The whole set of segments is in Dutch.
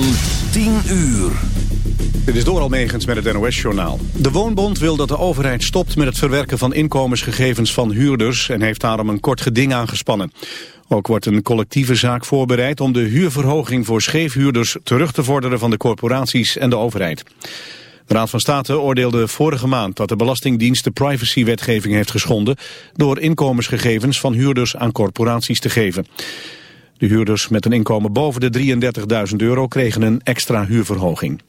van 10 uur. Dit is Doral Megens met het NOS-journaal. De Woonbond wil dat de overheid stopt met het verwerken van inkomensgegevens van huurders... en heeft daarom een kort geding aangespannen. Ook wordt een collectieve zaak voorbereid om de huurverhoging voor scheefhuurders... terug te vorderen van de corporaties en de overheid. De Raad van State oordeelde vorige maand dat de Belastingdienst de privacywetgeving heeft geschonden... door inkomensgegevens van huurders aan corporaties te geven. De huurders met een inkomen boven de 33.000 euro kregen een extra huurverhoging.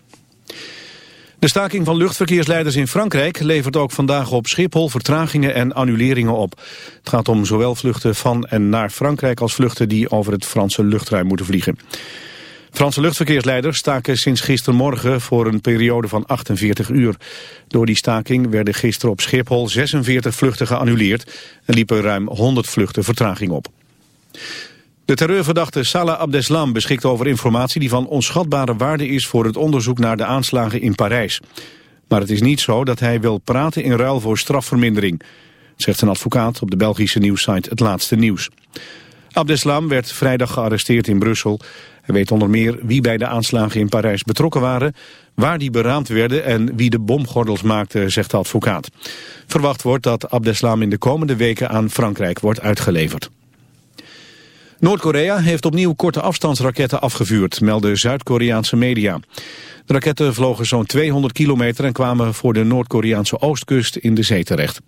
De staking van luchtverkeersleiders in Frankrijk levert ook vandaag op Schiphol vertragingen en annuleringen op. Het gaat om zowel vluchten van en naar Frankrijk als vluchten die over het Franse luchtruim moeten vliegen. Franse luchtverkeersleiders staken sinds gistermorgen voor een periode van 48 uur. Door die staking werden gisteren op Schiphol 46 vluchten geannuleerd en liepen ruim 100 vluchten vertraging op. De terreurverdachte Salah Abdeslam beschikt over informatie die van onschatbare waarde is voor het onderzoek naar de aanslagen in Parijs. Maar het is niet zo dat hij wil praten in ruil voor strafvermindering, zegt een advocaat op de Belgische nieuwssite Het Laatste Nieuws. Abdeslam werd vrijdag gearresteerd in Brussel. Hij weet onder meer wie bij de aanslagen in Parijs betrokken waren, waar die beraamd werden en wie de bomgordels maakte, zegt de advocaat. Verwacht wordt dat Abdeslam in de komende weken aan Frankrijk wordt uitgeleverd. Noord-Korea heeft opnieuw korte afstandsraketten afgevuurd, melden Zuid-Koreaanse media. De raketten vlogen zo'n 200 kilometer en kwamen voor de Noord-Koreaanse oostkust in de zee terecht.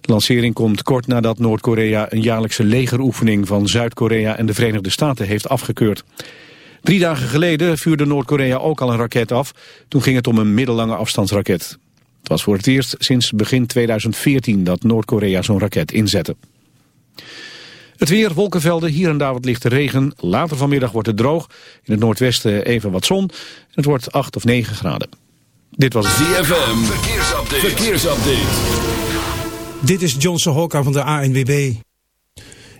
De lancering komt kort nadat Noord-Korea een jaarlijkse legeroefening van Zuid-Korea en de Verenigde Staten heeft afgekeurd. Drie dagen geleden vuurde Noord-Korea ook al een raket af. Toen ging het om een middellange afstandsraket. Het was voor het eerst sinds begin 2014 dat Noord-Korea zo'n raket inzette. Het weer, wolkenvelden, hier en daar wat lichte regen. Later vanmiddag wordt het droog. In het noordwesten even wat zon. Het wordt 8 of 9 graden. Dit was ZFM. Verkeersupdate. Verkeersupdate. Dit is Johnson Hokka van de ANWB.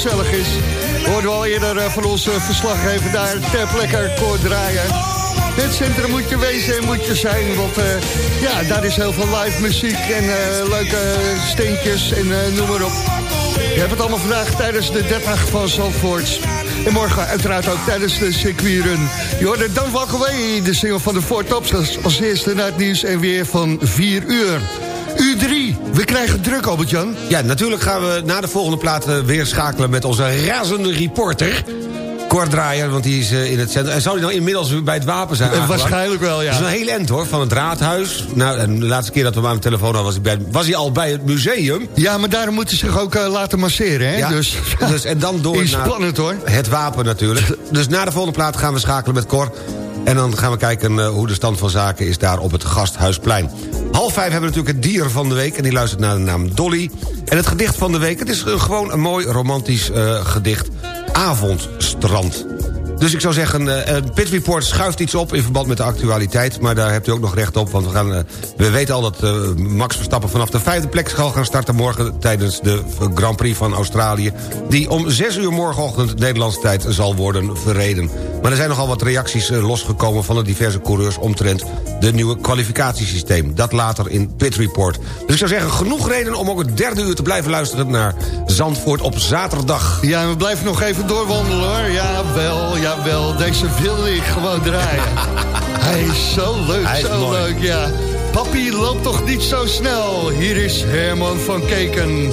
Gezellig is. Hoorden we al eerder eh, van onze verslaggever daar ter plekke koord draaien. Het centrum moet je wezen en moet je zijn, want eh, ja, daar is heel veel live muziek en eh, leuke steentjes en noem maar op. Je hebt het allemaal vandaag tijdens de 30 van Zandvoort. En morgen uiteraard ook tijdens de circuitrun. Je Walk Away, de single van de Four Tops. Als eerste naar het nieuws en weer van 4 uur. U3, we krijgen druk, Albert-Jan. Ja, natuurlijk gaan we na de volgende plaat eh, weer schakelen met onze razende reporter. Cor Draaier, want die is eh, in het centrum. En zou hij nou inmiddels bij het wapen zijn Eh, aangeland? waarschijnlijk wel, ja. Dat is een heel end hoor, van het raadhuis. Nou, en de laatste keer dat we hem aan de telefoon hadden... was hij, bij, was hij al bij het museum. Ja, maar daarom moet hij zich ook laten masseren, hè? Ja, Dus, dus, en dan door Is naar spannend, hoor. het wapen natuurlijk. Dus na de volgende plaat gaan we schakelen met Cor. En dan gaan we kijken hoe de stand van zaken is daar op het Gasthuisplein. Half vijf hebben we natuurlijk het dier van de week... en die luistert naar de naam Dolly. En het gedicht van de week, het is gewoon een mooi romantisch eh, gedicht. Avondstrand. Dus ik zou zeggen, eh, een Pit Report schuift iets op in verband met de actualiteit. Maar daar hebt u ook nog recht op, want we, gaan, eh, we weten al dat eh, Max Verstappen vanaf de vijfde plek zal gaan starten morgen... tijdens de Grand Prix van Australië. Die om zes uur morgenochtend Nederlandse tijd zal worden verreden. Maar er zijn nogal wat reacties eh, losgekomen van de diverse coureurs... omtrent de nieuwe kwalificatiesysteem. Dat later in Pit Report. Dus ik zou zeggen, genoeg reden om ook het derde uur te blijven luisteren... naar Zandvoort op zaterdag. Ja, we blijven nog even doorwandelen hoor. Jawel, jawel. Deze wil ik gewoon draaien. Hij is zo leuk, Hij zo leuk, ja. Papi loopt toch niet zo snel. Hier is Herman van Keken.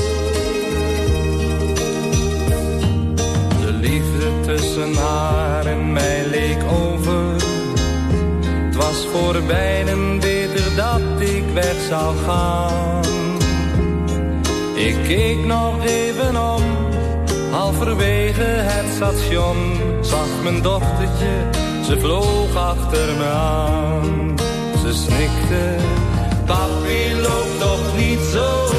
De liefde tussen haar en mij leek over. Het was voor beiden beter dat ik weg zou gaan. Ik keek nog even om, halverwege het station. Zag mijn dochtertje, ze vloog achter me aan. Ze snikte, papi loopt toch niet zo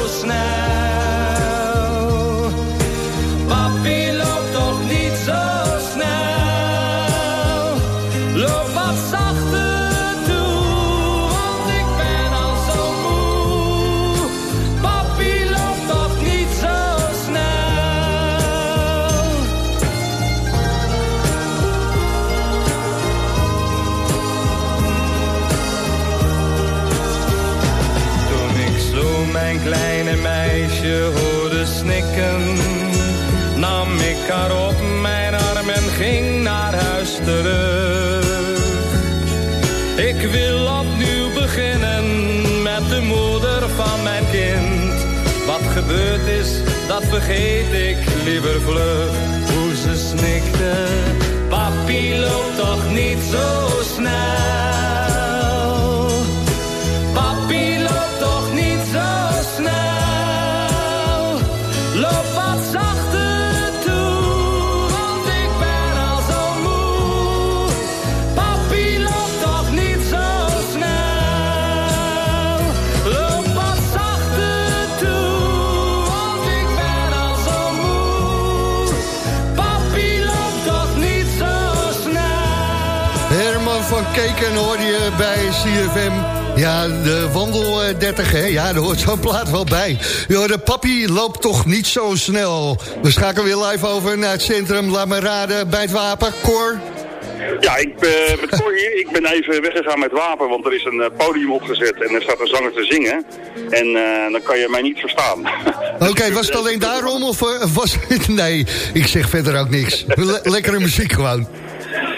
dat vergeet ik liever vlug. Hoe ze snikte, papi loopt toch niet zo snel. Hoor je bij CFM. Ja, de wandel eh, 30, hè? Ja, daar hoort zo'n plaat wel bij. Ja, de papi loopt toch niet zo snel. We schakelen weer live over naar het centrum. Laat me raden, bij het wapen. Cor? Ja, ik ben met Cor hier. Ik ben even weggegaan met wapen, want er is een eh, podium opgezet en er staat een zanger te zingen. En eh, dan kan je mij niet verstaan. Oké, was het alleen daarom of eh, was het... Nee, ik zeg verder ook niks. Le- lekkere muziek gewoon.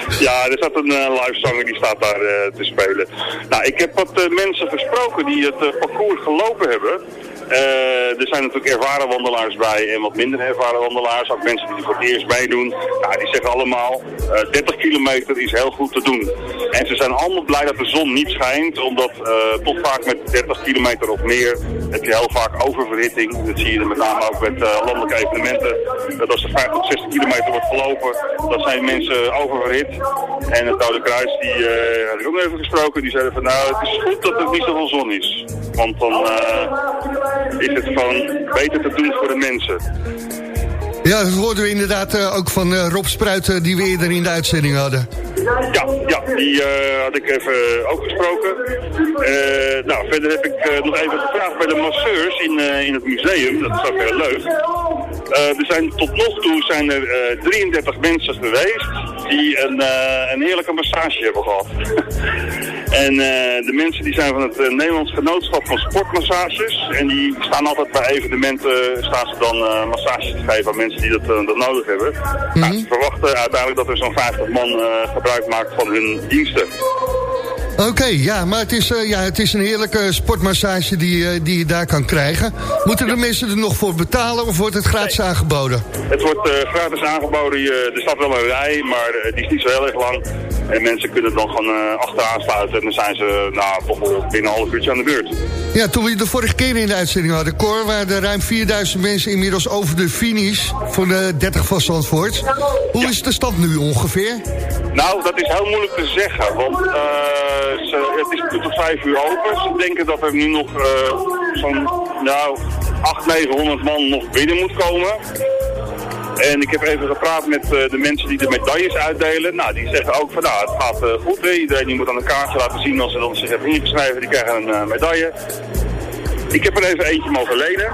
Ja, er staat een eh, live zanger die staat daar eh, te spelen. Nou, ik heb wat eh, mensen gesproken die het parcours gelopen hebben. Eh, er zijn natuurlijk ervaren wandelaars bij en wat minder ervaren wandelaars. Ook mensen die voor het eerst meedoen. Nou, die zeggen allemaal, eh 30 kilometer is heel goed te doen. En ze zijn allemaal blij dat de zon niet schijnt. Omdat eh, toch vaak met 30 kilometer of meer heb je heel vaak oververhitting. Dat zie je met name ook met eh, landelijke evenementen. Dat als er 50 tot 60 kilometer wordt gelopen, dan zijn mensen oververhit. En het Rode Kruis, die eh had ik ook even gesproken, die zeiden van nou, het is goed dat er niet zoveel zon is. Want dan eh, is het gewoon beter te doen voor de mensen. Ja, dat hoorden we inderdaad eh, ook van eh, Rob Spruit... eh, die we eerder in de uitzending hadden. Ja, ja die had ik even ook gesproken. Nou, verder heb ik nog even gevraagd bij de masseurs in, in het museum. Dat is ook heel leuk. Er zijn, tot nog toe zijn er eh, 33 mensen geweest die een, een heerlijke massage hebben gehad. en eh, de mensen die zijn van het eh, Nederlands Genootschap van Sportmassages. En die staan altijd bij evenementen, staan ze dan eh, massages te geven aan mensen die dat, eh, dat nodig hebben. nou, ze verwachten uiteindelijk dat er zo'n 50 man eh, gebruik maakt van hun diensten. Oké, ja, maar het is, eh, ja, het is een heerlijke sportmassage die, eh, die je daar kan krijgen. Moeten de mensen er nog voor betalen of wordt het gratis aangeboden? Het wordt eh, gratis aangeboden. Je, er staat wel een rij, maar die is niet zo heel erg lang. En mensen kunnen dan gewoon achteraan sluiten. En dan zijn ze nou, toch wel binnen een half uurtje aan de beurt. Ja, toen we de vorige keer in de uitzending hadden, Cor... waren er ruim 4000 mensen inmiddels over de finish voor de 30 van Zandvoort. Hoe is de stand nu ongeveer? Nou, dat is heel moeilijk te zeggen. Want eh, het is tot vijf uur open. Ze denken dat er nu nog eh, zo'n nou, 800, 900 man nog binnen moet komen. En ik heb even gepraat met eh, de mensen die de medailles uitdelen. Nou, die zeggen ook van nou, het gaat eh, goed. Hè. Iedereen die moet aan de kaartje laten zien als ze dan zich hebben ingeschreven. Die krijgen een eh, medaille. Ik heb er even eentje mogen lenen.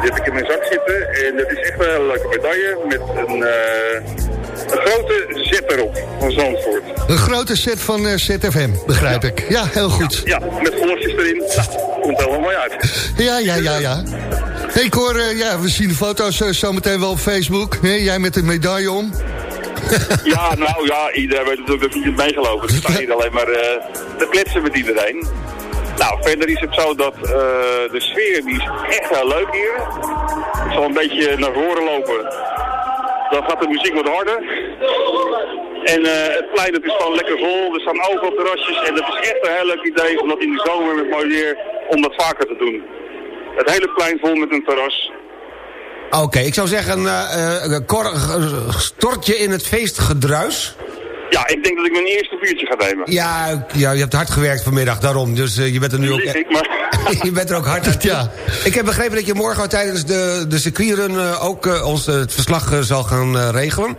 Die heb ik in mijn zak zitten. En dat is echt een leuke medaille met een, eh, een grote Z erop van Zandvoort. Een grote set van eh, ZFM, begrijp ik. Ja, heel goed. Ja, met golfjes erin. Nou, komt helemaal mooi uit. Ja, ja, ja, ja. Hey Cor, eh, ja, we zien de foto's uh, zometeen wel op Facebook. Jij met de medaille om. Ja, nou ja, iedereen weet natuurlijk dat ik niet meegelopen. Dus sta hier alleen maar eh, te kletsen met iedereen. Nou, verder is het zo dat eh, de sfeer die is echt heel leuk hier. Ik zal een beetje naar voren lopen. Dan gaat de muziek wat harder. En eh, het plein is gewoon lekker vol. Er staan overal terrasjes. En dat is echt een heel leuk idee om dat in de zomer met mooi weer, om dat vaker te doen. Het hele plein vol met een terras. Oké, ik zou zeggen, eh, eh, Cor, eh, stort je in het feestgedruis. Ja, ik denk dat ik mijn eerste biertje ga nemen. Ja, ja, je hebt hard gewerkt vanmiddag, daarom. Dus eh, je bent er nu ook... Ik, maar... je bent er ook hard aan. Ja. Ik heb begrepen dat je morgen tijdens de, de circuitrun eh, ook eh, ons het verslag zal gaan regelen.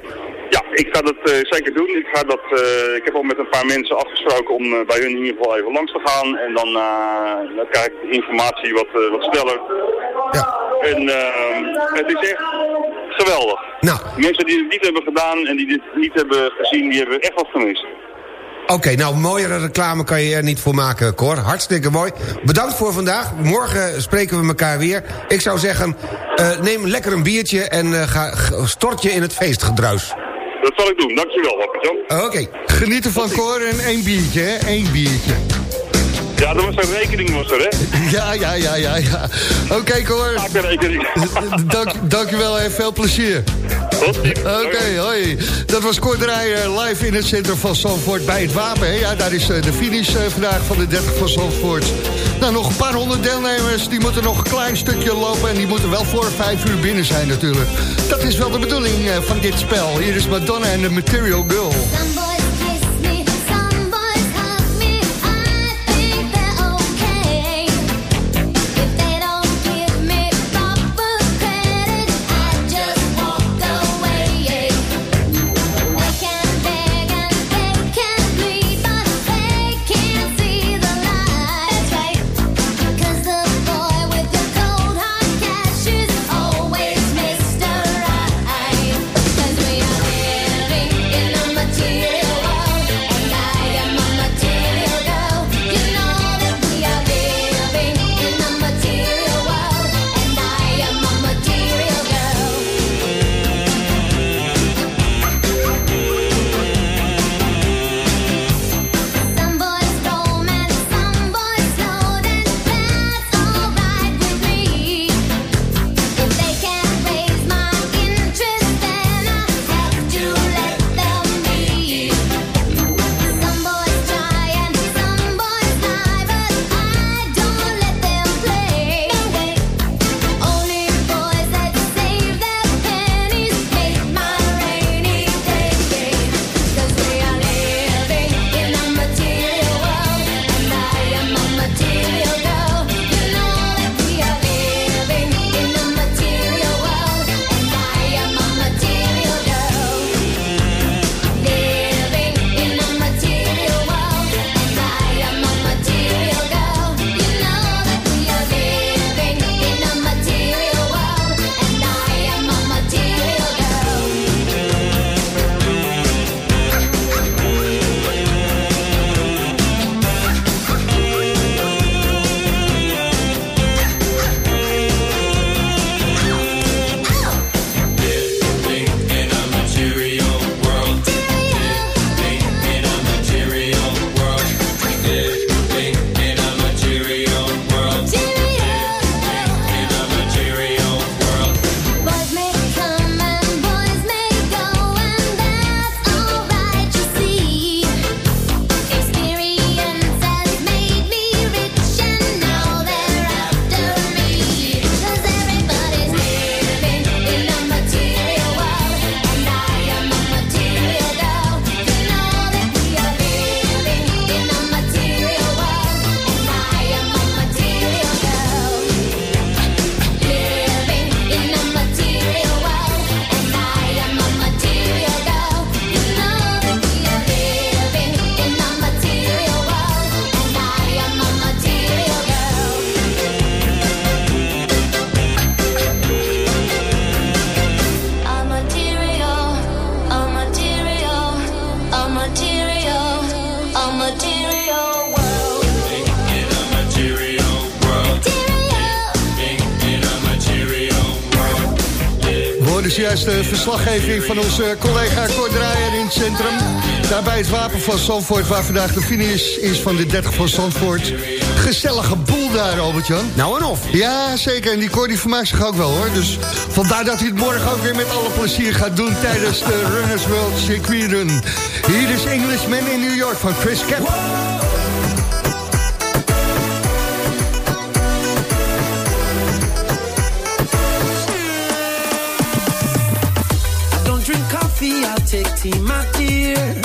Ja, ik ga dat eh, zeker doen. Ik, ga dat, eh, ik heb al met een paar mensen afgesproken om eh, bij hun in ieder geval even langs te gaan. En dan, dan krijg ik de informatie wat, wat sneller. Ja. En het is echt geweldig. Nou, Mensen die het niet hebben gedaan en die dit niet hebben gezien, die hebben echt wat gemist. oké, nou, mooiere reclame kan je er niet voor maken, Cor. Hartstikke mooi. Bedankt voor vandaag. Morgen spreken we elkaar weer. Ik zou zeggen, neem lekker een biertje en ga, stort je in het feestgedruis. Dat zal ik doen. Dankjewel, Wappertjan. Oké. Genieten van Cor en één biertje, hè? Eén biertje. Ja, dat was een rekening, was er, hè? Ja, ja, ja, ja, ja. Oké, Cor. Maak een rekening. Dank, dankjewel en veel plezier. Oké, hoi. Dat was Draaier live in het centrum van Zandvoort bij het Wapen. hè. Ja, daar is eh, de finish eh, vandaag van de 30 van Zandvoort. Nou, nog een paar honderd deelnemers. Die moeten nog een klein stukje lopen. En die moeten wel voor vijf uur binnen zijn natuurlijk. Dat is wel de bedoeling eh, van dit spel. Hier is Madonna en de Material Girl. Dus juist de verslaggeving van onze collega Cor Draaier in het centrum. Daarbij het wapen van Zandvoort, waar vandaag de finish is van de 30 van Zandvoort. Gezellige boel daar, Albert-Jan. Nou en of. Ja, zeker. En die Cor die vermaakt zich ook wel, hoor. Dus vandaar dat hij het morgen ook weer met alle plezier gaat doen... tijdens de Runners World Circuit Run. Hier is Englishman in New York van Chris Cap. I'll take tea, my dear.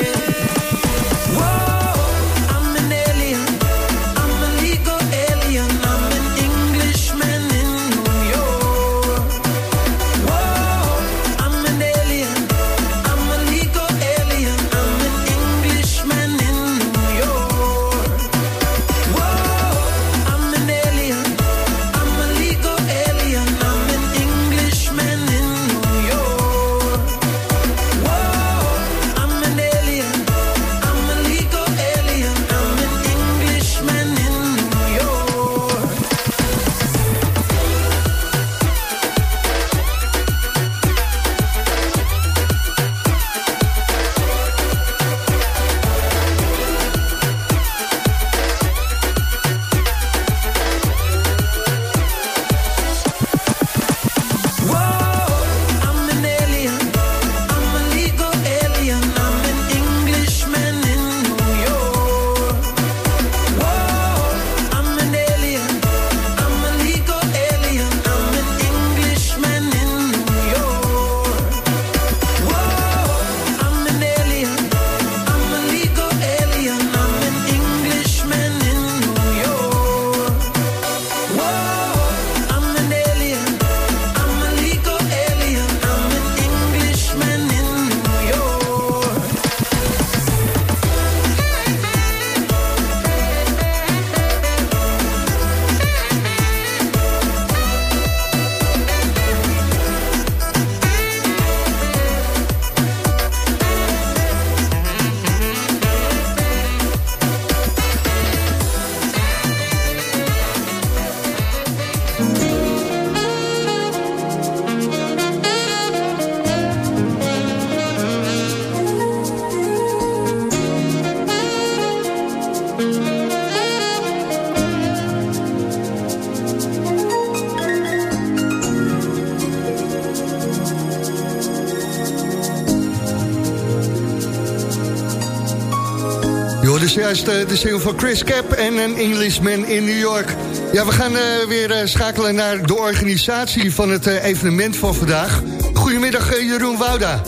Je hoorde juist eh, de single van Chris Cap en een Englishman in New York. Ja, we gaan eh, weer eh, schakelen naar de organisatie van het eh, evenement van vandaag. Goedemiddag Jeroen Wouda.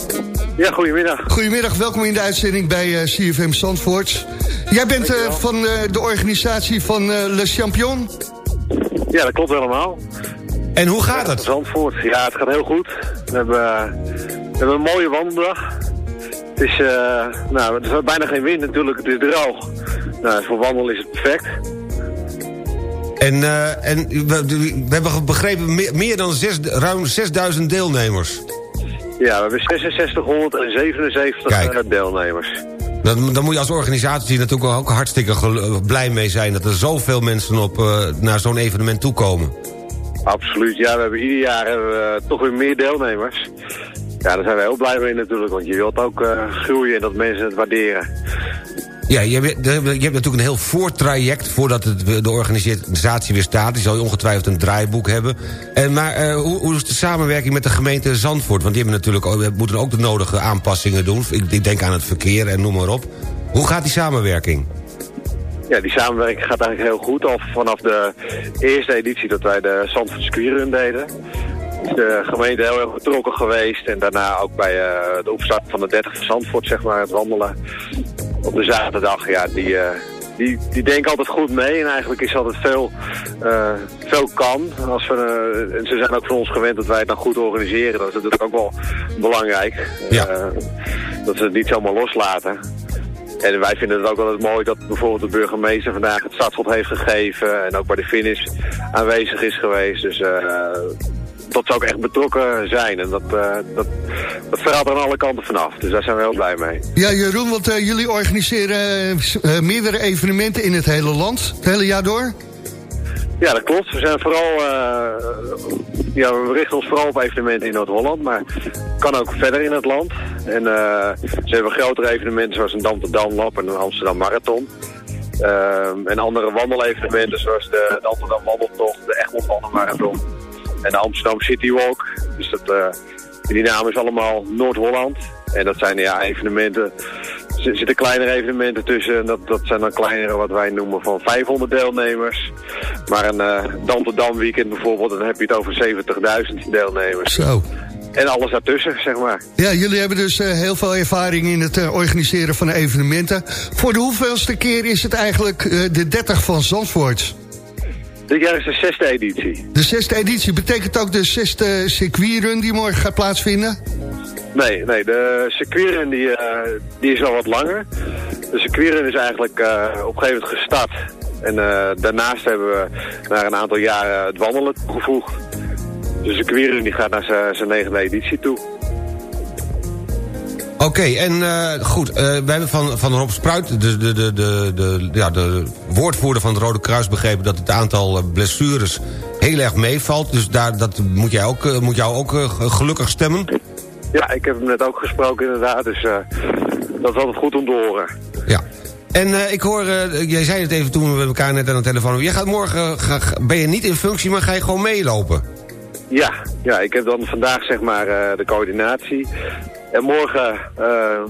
Ja, goedemiddag. Goedemiddag, welkom in de uitzending bij eh, CFM Zandvoort. Jij bent eh, van eh, de organisatie van eh, Le Champion. Ja, dat klopt helemaal. En hoe gaat het? Zandvoort. Ja, het gaat heel goed. We hebben, we hebben een mooie wandeldag. Het is, eh, nou, er is bijna geen wind natuurlijk, het is droog. Nou, voor wandelen is het perfect. En, eh, en we, we hebben begrepen meer, meer dan zes, ruim 6000 deelnemers. Ja, we hebben 6677 Kijk. eh, deelnemers. Dan, dan moet je als organisatie natuurlijk ook hartstikke blij mee zijn... dat er zoveel mensen op, eh, naar zo'n evenement toekomen. Absoluut, ja, we hebben ieder jaar hebben we toch weer meer deelnemers. Ja, daar zijn we heel blij mee natuurlijk, want je wilt ook groeien en dat mensen het waarderen. Ja, je hebt, je hebt natuurlijk een heel voortraject... voordat het, de organisatie weer staat. Die zal je ongetwijfeld een draaiboek hebben. En, maar eh, hoe, hoe is de samenwerking met de gemeente Zandvoort? Want die hebben natuurlijk moeten ook de nodige aanpassingen doen. Ik, denk aan het verkeer en noem maar op. Hoe gaat die samenwerking? Ja, die samenwerking gaat eigenlijk heel goed. Al vanaf de eerste editie dat wij de Zandvoort Squirrun deden. Is de gemeente heel erg betrokken geweest. En daarna ook bij eh, de opstart van de 30 van Zandvoort, zeg maar, het wandelen. Op de zaterdag, ja, die, eh, die, die denken altijd goed mee. En eigenlijk is altijd veel, eh, veel kan. Als we, eh, en ze zijn ook van ons gewend dat wij het dan goed organiseren. Dat is natuurlijk ook wel belangrijk. Ja. Dat ze het niet zomaar loslaten. En wij vinden het ook altijd mooi dat bijvoorbeeld de burgemeester vandaag het startschot heeft gegeven. En ook bij de finish aanwezig is geweest. Dus dat ze ook echt betrokken zijn. En dat, eh dat, dat verhaalt aan alle kanten vanaf. Dus daar zijn we heel blij mee. Ja, Jeroen, want eh, jullie organiseren eh, meerdere evenementen in het hele land. Het hele jaar door? Ja, dat klopt. We zijn vooral, ja, we richten ons vooral op evenementen in Noord-Holland, maar kan ook verder in het land. En ze hebben grotere evenementen zoals een Dam tot Damlap en een Amsterdam Marathon. Ehm, en andere wandelevenementen zoals de, de Amsterdam Wandeltocht, de Egmond Wandelmarathon en de Amsterdam City Walk. Dus dat, eh, die naam is allemaal Noord-Holland. En dat zijn ja, evenementen, er zitten kleinere evenementen tussen. En dat, dat zijn dan kleinere wat wij noemen van 500 deelnemers. Maar een eh Dam tot Dam weekend bijvoorbeeld, dan heb je het over 70.000 deelnemers. Zo. En alles daartussen, zeg maar. Ja, jullie hebben dus eh, heel veel ervaring in het eh, organiseren van evenementen. Voor de hoeveelste keer is het eigenlijk eh, de 30 van Zandvoort? Dit jaar is de zesde editie. De zesde editie betekent ook de zesde circuitrun die morgen gaat plaatsvinden? Nee, nee, de circuitrun die, eh, die is al wat langer. De circuitrun is eigenlijk eh, op een gegeven moment gestart. En eh, daarnaast hebben we na een aantal jaren het wandelen toegevoegd. De circuitrun die gaat naar zijn- zijn negende editie toe. Oké, en eh, goed, eh, wij hebben van, van Rob Spruit, de, de, de, de, de, ja, de woordvoerder van het Rode Kruis... begrepen dat het aantal eh, blessures heel erg meevalt. Dus daar, dat moet, jij ook, moet jou ook gelukkig stemmen. Ja, ik heb hem net ook gesproken inderdaad, dus dat is altijd goed om te horen. Ja. En ik hoor, jij zei het even toen we met elkaar net aan de telefoon... Jij gaat morgen, ga- ben je niet in functie, maar ga je gewoon meelopen? Ja, ja, ik heb dan vandaag zeg maar de coördinatie. En morgen eh,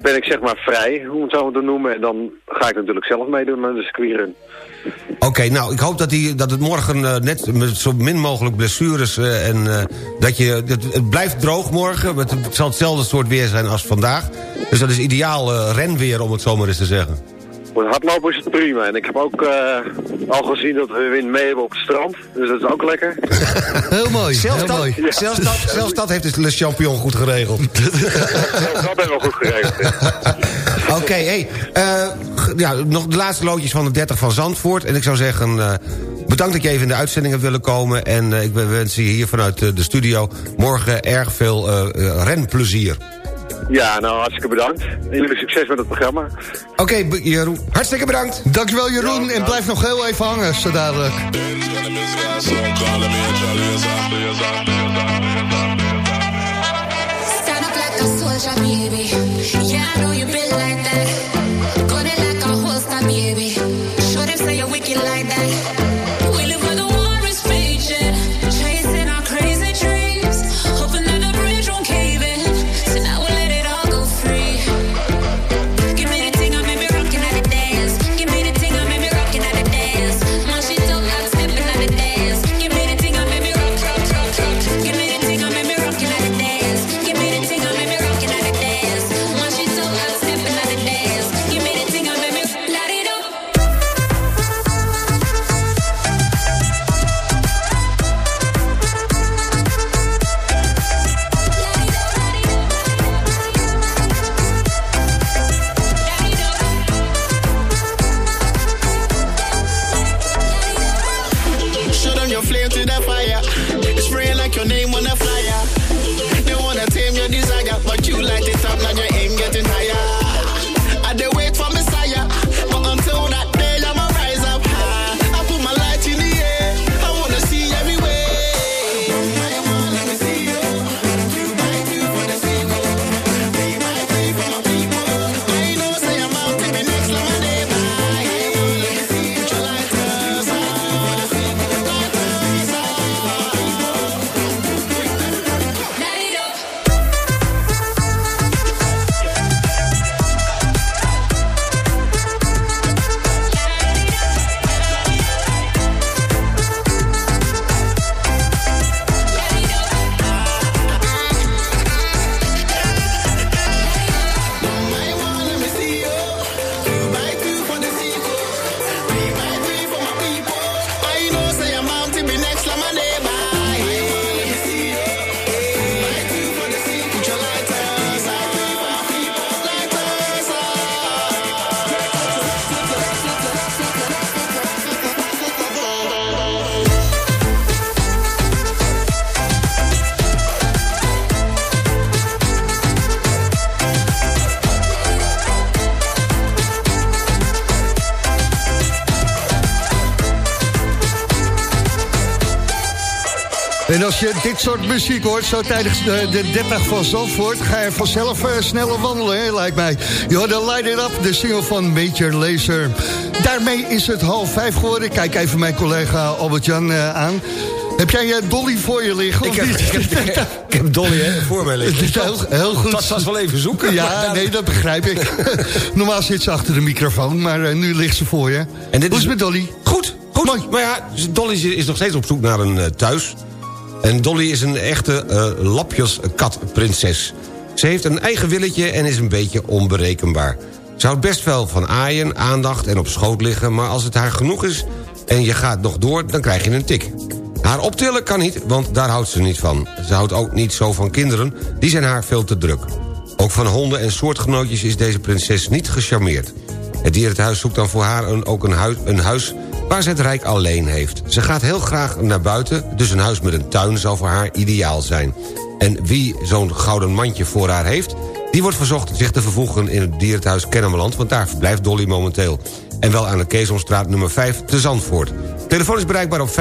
ben ik zeg maar vrij, hoe het zo moeten noemen. En dan ga ik natuurlijk zelf meedoen aan de circuitrun. Oké, nou, ik hoop dat, die, dat het morgen eh, net met zo min mogelijk blessures... eh, en dat je, het, het blijft droog morgen. Het, het zal hetzelfde soort weer zijn als vandaag. Dus dat is ideaal renweer, om het zo maar eens te zeggen. Voor hardlopen is het prima. En ik heb ook eh, al gezien dat we wind mee hebben op het strand. Dus dat is ook lekker. Heel mooi, Zelfs, heel dat, mooi. zelfs, dat, zelfs dat heeft de Le Champion goed geregeld. dat hebben we goed geregeld. Oké, hey, eh, ja, nog de laatste loodjes van de 30 van Zandvoort. En ik zou zeggen, eh, bedankt dat je even in de uitzending hebt willen komen. En eh, ik wens je hier vanuit de studio morgen erg veel renplezier. Ja, nou hartstikke bedankt. En jullie succes met het programma. Oké, Jeroen, hartstikke bedankt. Dankjewel Jeroen en blijf nog heel even hangen zo dadelijk. Stand up like a soldier, baby. Yeah, I know you been like that. En als je dit soort muziek hoort, zo tijdens de, de 30 van Zandvoort... ga je vanzelf eh, sneller wandelen, hè, lijkt mij. Je hoort de Light It Up, de single van Major Lazer. Daarmee is het half vijf geworden. Kijk even mijn collega Albert-Jan eh, aan. Heb jij je Dolly voor je liggen? Ik of heb, niet? ik, heb, ik heb Dolly hè, voor mij liggen. Heel, heel goed. Dat was wel even zoeken. Ja, nee, dat begrijp ik. Normaal zit ze achter de microfoon, maar eh, nu ligt ze voor je. En dit Hoe is het met Dolly? Goed, goed. Maar ja, Dolly is- is nog steeds op zoek naar een eh, thuis. En Dolly is een echte eh lapjeskatprinses. Ze heeft een eigen willetje en is een beetje onberekenbaar. Ze houdt best wel van aaien, aandacht en op schoot liggen... maar als het haar genoeg is en je gaat nog door, dan krijg je een tik. Haar optillen kan niet, want daar houdt ze niet van. Ze houdt ook niet zo van kinderen, die zijn haar veel te druk. Ook van honden en soortgenootjes is deze prinses niet gecharmeerd. Het dierenhuis zoekt dan voor haar een, ook een een huis waar ze het rijk alleen heeft. Ze gaat heel graag naar buiten, dus een huis met een tuin zou voor haar ideaal zijn. En wie zo'n gouden mandje voor haar heeft... die wordt verzocht zich te vervoegen in het dierenhuis Kennemerland... want daar verblijft Dolly momenteel. En wel aan de Keesomstraat nummer 5 te Zandvoort. Telefoon is bereikbaar op 571-3888,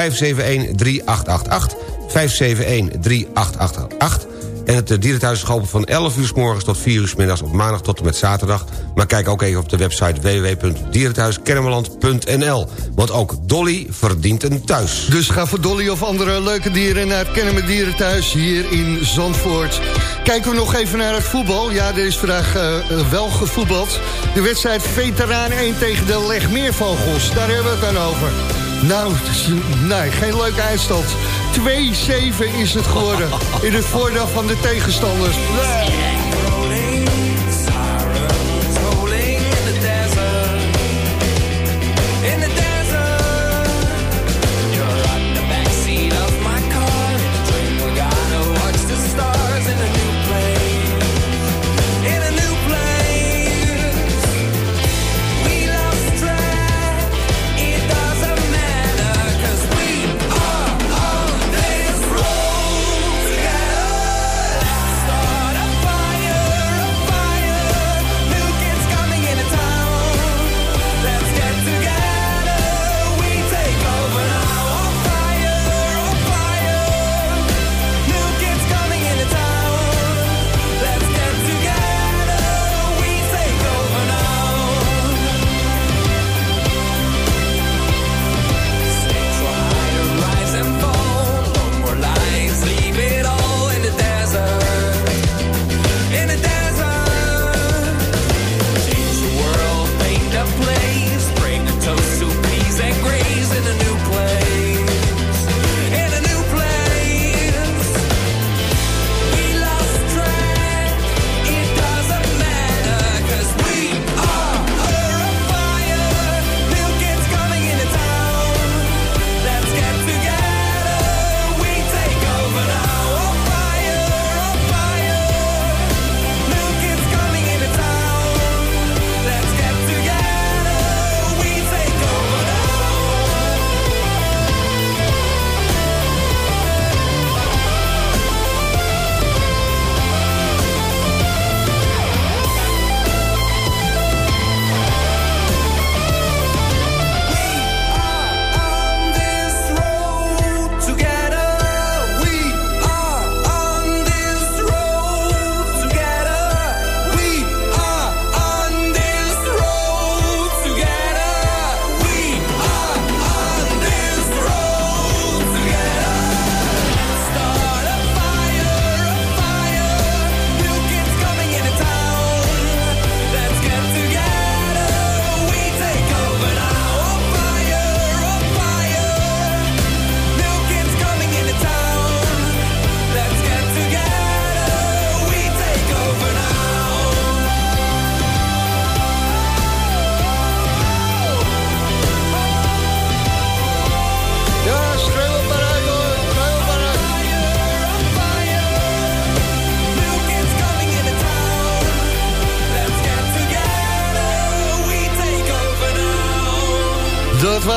571-3888... En het eh, dierenthuis is geopend van 11 uur s morgens tot 4 uur s middags op maandag tot en met zaterdag. Maar kijk ook even op de website www.dierenthuiskennemerland.nl. Want ook Dolly verdient een thuis. Dus ga voor Dolly of andere leuke dieren naar het Kennemer Dierenthuis hier in Zandvoort. Kijken we nog even naar het voetbal. Ja, er is vandaag eh, eh, wel gevoetbald. De wedstrijd Veteraan 1 tegen de Legmeervogels. Daar hebben we het dan over. Nou, nee, geen leuke eindstand. 2-7 is het geworden. In het voordeel van de tegenstanders.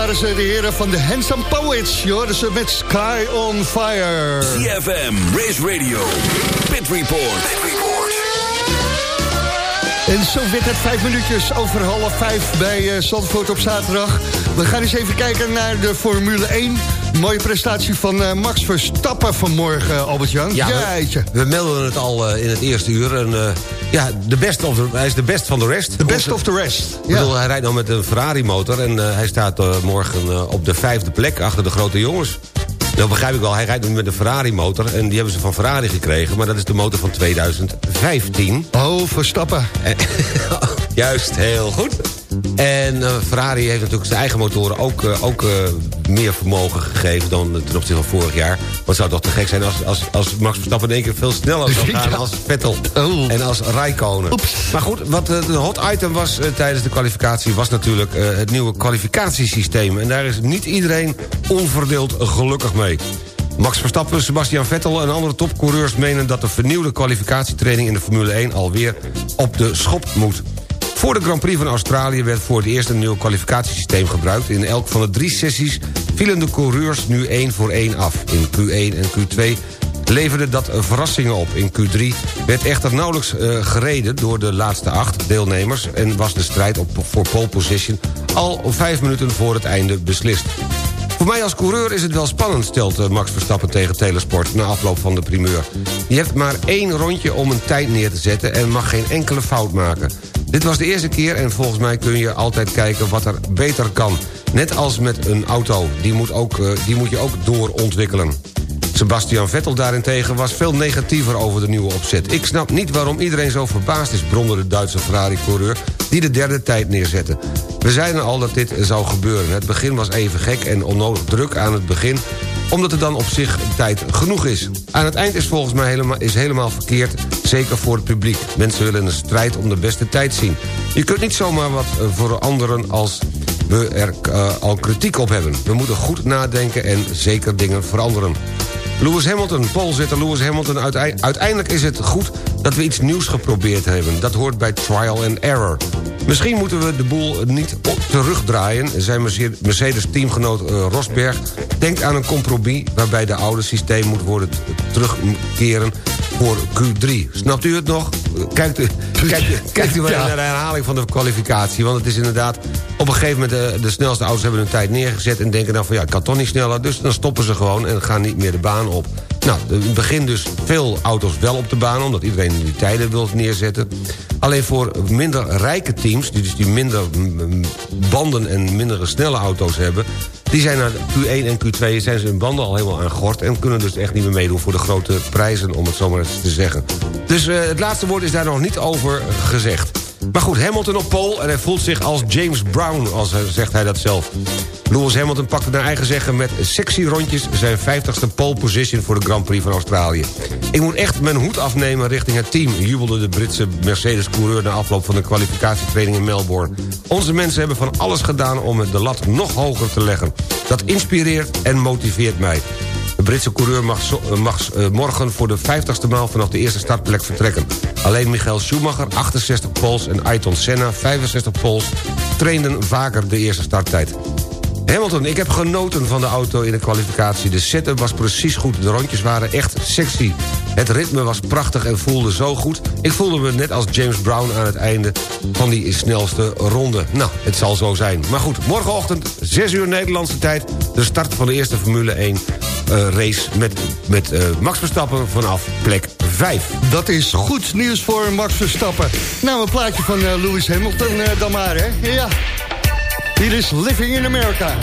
Waren ze, de heren van de Handsome Poets. Je hoorde ze met Sky on Fire. CFM, Race Radio, Pit Report. En zo werd het vijf minuutjes over half vijf bij eh, Zandvoort op zaterdag. We gaan eens even kijken naar de Formule 1. Mooie prestatie van eh, Max Verstappen vanmorgen, Albert-Jan. Ja, we, we melden het al eh, in het eerste uur. En, eh, ja, de best of the, hij is de best van de rest. The best of the rest. Bedoel, hij rijdt nou met een Ferrari-motor... en eh, hij staat eh, morgen eh, op de vijfde plek achter de grote jongens. Nou begrijp ik wel, hij rijdt nu met een Ferrari-motor... en die hebben ze van Ferrari gekregen... maar dat is de motor van 2015. Oh, Verstappen. Juist, heel goed. En Ferrari heeft natuurlijk zijn eigen motoren ook, ook meer vermogen gegeven dan ten opzichte van vorig jaar. Het zou toch te gek zijn als, als, als Max Verstappen in één keer veel sneller zou gaan als Vettel Oh. en als Rijkonen. Maar goed, wat eh, de hot item was eh, tijdens de kwalificatie was natuurlijk eh, het nieuwe kwalificatiesysteem. En daar is niet iedereen onverdeeld gelukkig mee. Max Verstappen, Sebastian Vettel en andere topcoureurs menen dat de vernieuwde kwalificatietraining in de Formule 1 alweer op de schop moet. Voor de Grand Prix van Australië werd voor het eerst een nieuw kwalificatiesysteem gebruikt. In elk van de drie sessies vielen de coureurs nu één voor één af. In Q1 en Q2 leverde dat verrassingen op. In Q3 werd echter nauwelijks eh, gereden door de laatste acht deelnemers... en was de strijd op, voor pole position al vijf minuten voor het einde beslist. Voor mij als coureur is het wel spannend, stelt eh, Max Verstappen tegen Telesport... na afloop van de primeur. Je hebt maar één rondje om een tijd neer te zetten... en mag geen enkele fout maken. Dit was de eerste keer en volgens mij kun je altijd kijken wat er beter kan. Net als met een auto, die moet, ook, eh, die moet je ook doorontwikkelen. Sebastian Vettel daarentegen was veel negatiever over de nieuwe opzet. Ik snap niet waarom iedereen zo verbaasd is... bromde de Duitse Ferrari-coureur die de derde tijd neerzette. We zeiden al dat dit zou gebeuren. Het begin was even gek en onnodig druk aan het begin omdat er dan op zich tijd genoeg is. Aan het eind is volgens mij helemaal, is helemaal verkeerd, zeker voor het publiek. Mensen willen een strijd om de beste tijd zien. Je kunt niet zomaar wat eh, veranderen als we er eh, al kritiek op hebben. We moeten goed nadenken en zeker dingen veranderen. Lewis Hamilton, Paulzitter Lewis Hamilton... uitei- uiteindelijk is het goed dat we iets nieuws geprobeerd hebben. Dat hoort bij trial and error. Misschien moeten we de boel niet op terugdraaien. Zijn Merce- Mercedes-teamgenoot eh, Rosberg denkt aan een compromis... waarbij de oude systeem moet worden terugkeren voor Q3. Snapt u het nog? Kijkt u, kijkt, kijkt u maar Ja. naar de herhaling van de kwalificatie. Want het is inderdaad... Op een gegeven moment, de, de snelste auto's hebben hun tijd neergezet... en denken dan van ja, ik kan toch niet sneller... dus dan stoppen ze gewoon en gaan niet meer de baan op. Nou, in het begin dus veel auto's wel op de baan... omdat iedereen die tijden wil neerzetten. Alleen voor minder rijke teams... die dus die minder mm, banden en mindere snelle auto's hebben... die zijn naar Q1 en Q2 zijn ze hun banden al helemaal aan gort... en kunnen dus echt niet meer meedoen voor de grote prijzen... om het zo maar te zeggen. Dus eh, het laatste woord is daar nog niet over gezegd. Maar goed, Hamilton op pole en hij voelt zich als James Brown, als zegt hij dat zelf. Lewis Hamilton pakte naar eigen zeggen met sexy rondjes... zijn 50ste pole position voor de Grand Prix van Australië. Ik moet echt mijn hoed afnemen richting het team... jubelde de Britse Mercedes-coureur na afloop van de kwalificatietraining in Melbourne. Onze mensen hebben van alles gedaan om de lat nog hoger te leggen. Dat inspireert en motiveert mij. De Britse coureur mag, eh, eh, morgen voor de 50ste maal vanaf de eerste startplek vertrekken. Alleen Michael Schumacher, 68 pols en Ayrton Senna, 65 pols... trainden vaker de eerste starttijd. Hamilton, ik heb genoten van de auto in de kwalificatie. De setup was precies goed, de rondjes waren echt sexy. Het ritme was prachtig en voelde zo goed. Ik voelde me net als James Brown aan het einde van die snelste ronde. Nou, het zal zo zijn. Maar goed, morgenochtend, 6 uur Nederlandse tijd... de start van de eerste Formule 1 eh, race met, met eh, Max Verstappen vanaf plek 5. Dat is goed nieuws voor Max Verstappen. Nou, een plaatje van eh, Lewis Hamilton dan maar, hè? Ja. Hier is Living in America.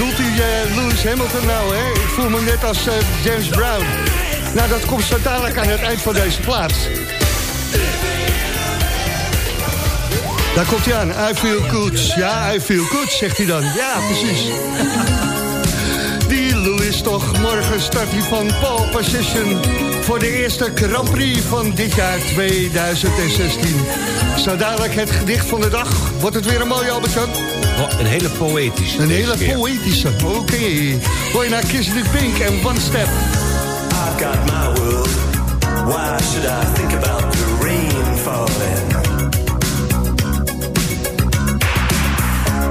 Bedoelt u eh, Lewis Hamilton nou, hè? Ik voel me net als eh, James Brown. Nou, dat komt zo dadelijk aan het eind van deze plaats. Daar komt hij aan. I feel good. Ja, I feel good, zegt hij dan. Ja, precies. Die Lewis toch. Morgen start hij van pole position... voor de eerste Grand Prix van dit jaar 2016. Zo dadelijk het gedicht van de dag. Wordt het weer een mooie Albert-Jan? Oh, een hele poëtische. Een hele keer. poëtische. Oké. Hoor je naar Kiss the Pink en One Step. I've got my world. Why should I think about the rain falling?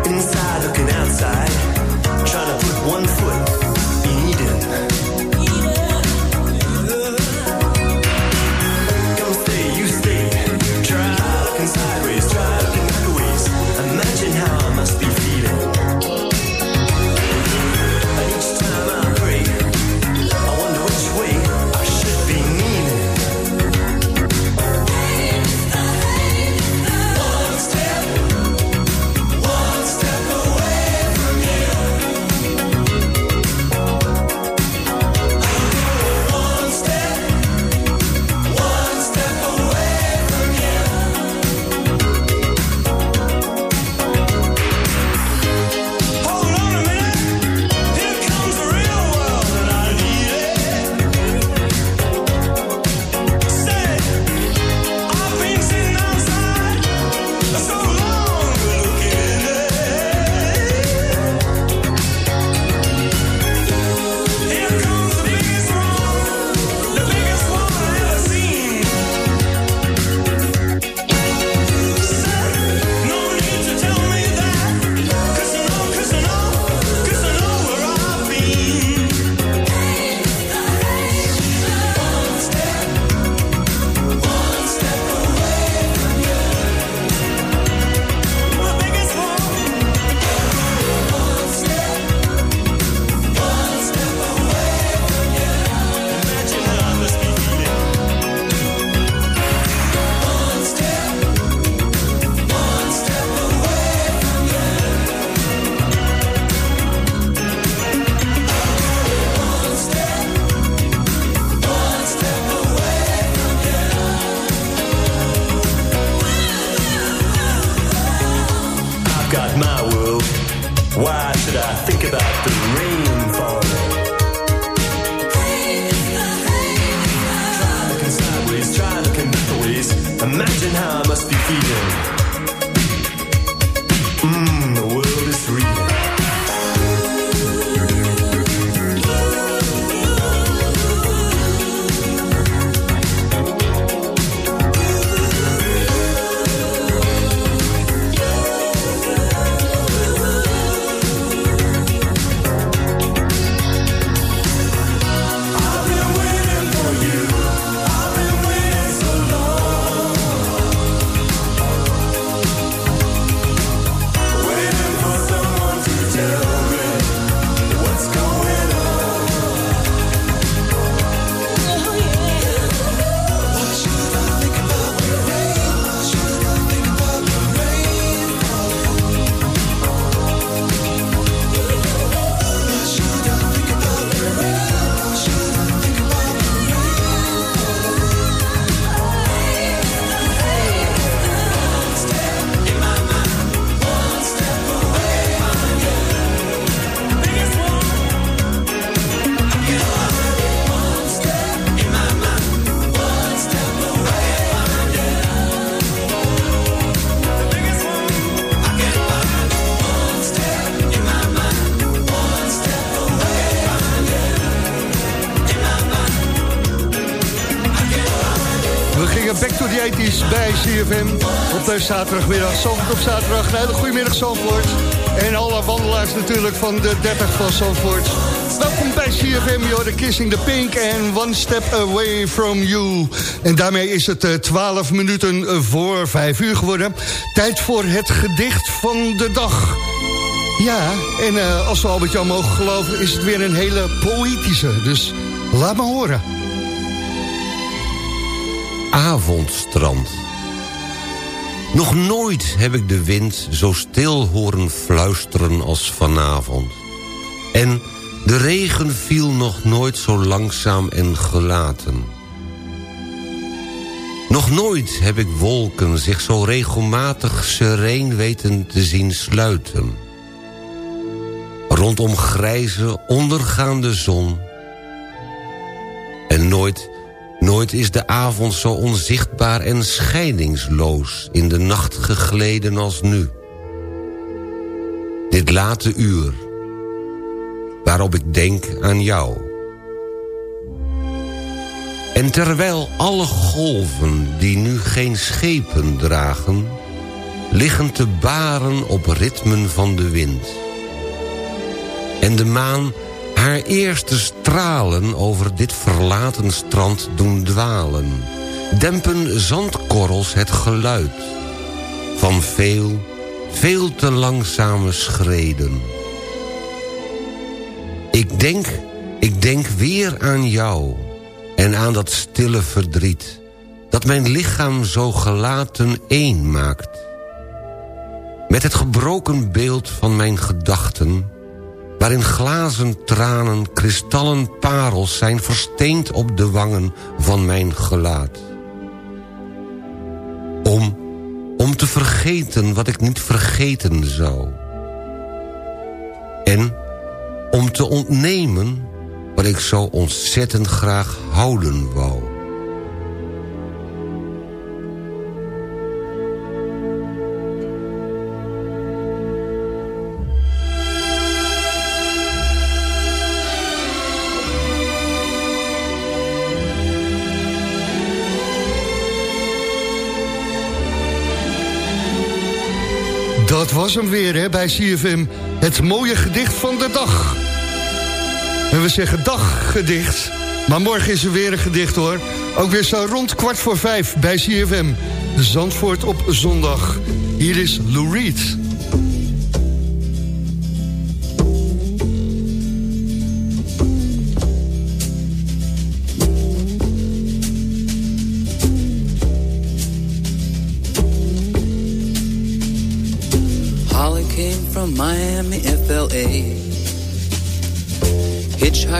Inside looking outside, trying to put one Zaterdagmiddag, Zandvoort op zaterdag. Hele goedemiddag Zandvoort. En alle wandelaars natuurlijk van de 30 van Zandvoort. Welkom bij CFM, joh, de Kissing the Pink en One Step Away From You. En daarmee is het eh, 12 minuten eh, voor 5 uur geworden. Tijd voor het gedicht van de dag. Ja, en eh, als we Albert-Jan mogen geloven... is het weer een hele poëtische. Dus laat me horen. Avondstrand. Nog nooit heb ik de wind zo stil horen fluisteren als vanavond. En de regen viel nog nooit zo langzaam en gelaten. Nog nooit heb ik wolken zich zo regelmatig sereen weten te zien sluiten. Rondom grijze, ondergaande zon. En nooit Nooit is de avond zo onzichtbaar en scheidingsloos in de nacht gegleden als nu. Dit late uur, waarop ik denk aan jou. En terwijl alle golven die nu geen schepen dragen... liggen te baren op ritmen van de wind. En de maan haar eerste stralen over dit verlaten strand doen dwalen. Dempen zandkorrels het geluid van veel, veel te langzame schreden. Ik denk, ik denk weer aan jou en aan dat stille verdriet... dat mijn lichaam zo gelaten één maakt. Met het gebroken beeld van mijn gedachten waarin glazen tranen, kristallen parels zijn versteend op de wangen van mijn gelaat. Om, om te vergeten wat ik niet vergeten zou. En om te ontnemen wat ik zo ontzettend graag houden wou. Was hem weer hè, bij CFM. Het mooie gedicht van de dag. En we zeggen daggedicht. Maar morgen is er weer een gedicht hoor. Ook weer zo rond kwart voor vijf bij CFM. Zandvoort op zondag. Hier is Lou Reed.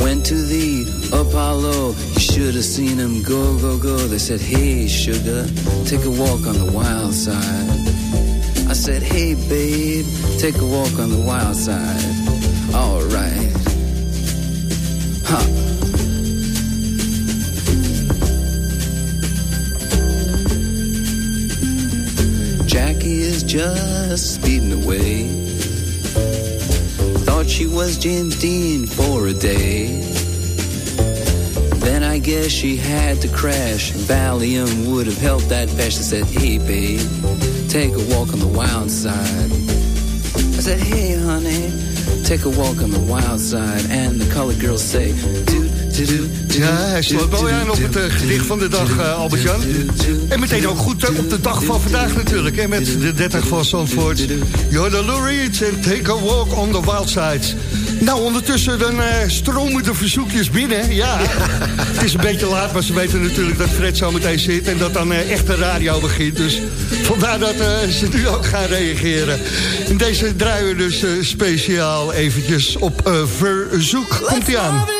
Went to the Apollo, you should have seen him go, go, go. They said, hey, sugar, take a walk on the wild side. I said, hey, babe, take a walk on the wild side. All right. Huh. Jackie is just speeding away. She was James Dean for a day. Then I guess she had to crash. Valium would have helped that fast. I said, hey, babe, take a walk on the wild side. I said, hey, honey, take a walk on the wild side. And the colored girls say, do, Ja, hij sloot mooi aan op het eh, gedicht van de dag, eh, Albert-Jan. En meteen ook goed eh, op de dag van vandaag natuurlijk. Hè, met de 30 van Zandvoort. You're the Lou Reed and take a walk on the wild sides. Nou, ondertussen dan stromen de verzoekjes binnen. Ja, het is een beetje laat, maar ze weten natuurlijk dat Fred zo meteen zit... en dat dan echt de radio begint. Dus vandaar dat ze nu ook gaan reageren. En deze draaien we dus speciaal eventjes op verzoek. Komt-ie aan.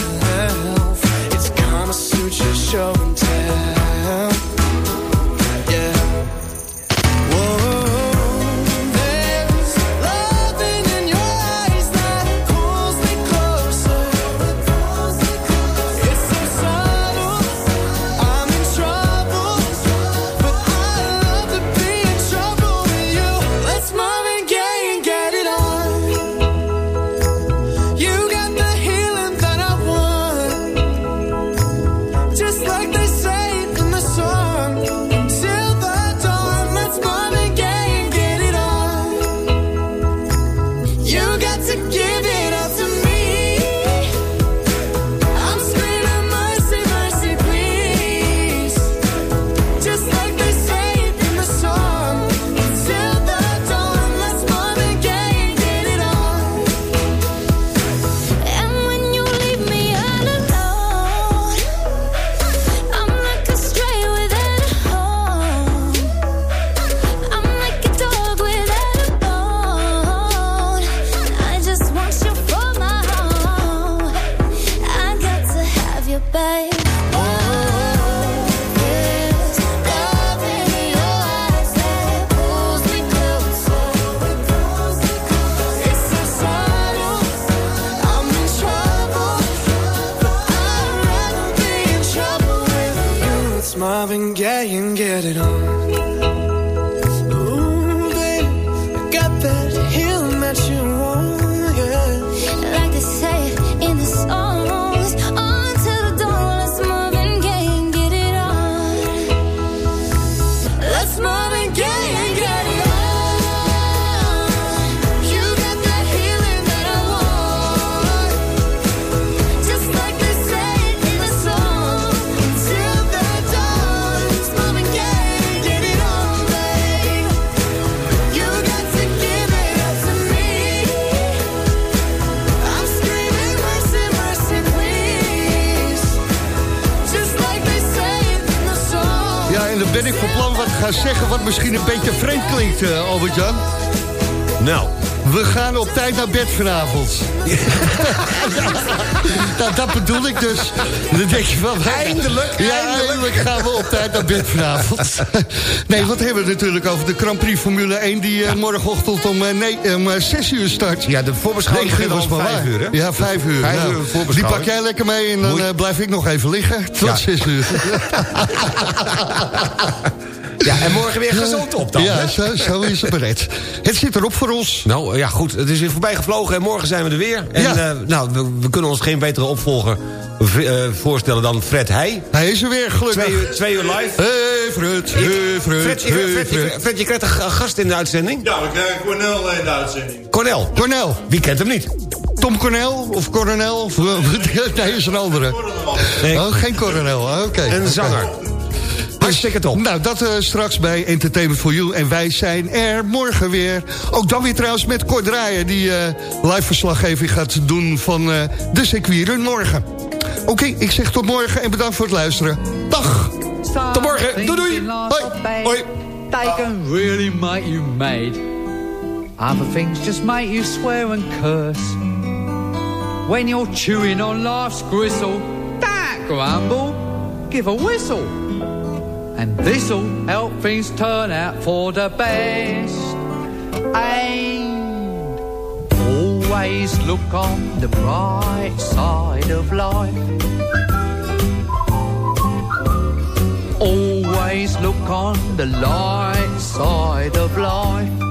Marvin Gaye and get it on. Zeggen... wat misschien een beetje vreemd klinkt, eh, Albert-Jan. Nou. We gaan op tijd naar bed vanavond. nou, dat bedoel ik dus. Dan denk je van... Eindelijk, Ja, eindelijk gaan we op tijd naar bed vanavond. nee, wat hebben we natuurlijk over de Grand Prix Formule 1... die eh, morgenochtend om, eh, nee, om eh, 6 uur start. Ja, de voorbeschouwing begint was maar vijf waar. uur, hè? Ja, 5 uur. Nou, uur. Die pak jij lekker mee en dan Moet- blijf ik nog even liggen. Tot Ja. 6 uur. Ja, en morgen weer gezond op dan. Ja, hè? zo, zo is het bered. Het zit erop voor ons. Nou ja, goed. Het is weer voorbij gevlogen en morgen zijn we er weer. En Ja. eh, nou, we, we kunnen ons geen betere opvolger eh, voorstellen dan Fred Heij. Hij is er weer, gelukkig. Twee, uur- twee uur live. Hey Fred, hey Fred, Fred, je, hey Fred, je- Fred. Fred, je krijgt een ga- gast in de uitzending. Ja, we krijgen Cornel in de uitzending. Cornel. Cornel. Wie kent hem niet? Tom Cornel of Coronel? Of, nee, is een andere. Nee. Oh, geen Coronel, oké. Een zanger. Hartstikke top. Nou, dat eh, straks bij Entertainment for You. En wij zijn er morgen weer. Ook dan weer trouwens met Kort Draaien... die eh, live verslaggeving gaat doen van eh, de circuitrun morgen. Oké, ik zeg tot morgen en bedankt voor het luisteren. Dag! Tot morgen. Doei doei. Hoi. Hoi. Can really make you mad. Other things just make you swear and curse. When you're chewing on life's gristle, don't grumble, give a whistle. And this'll help things turn out for the best. And always look on the bright side of life. Always look on the light side of life.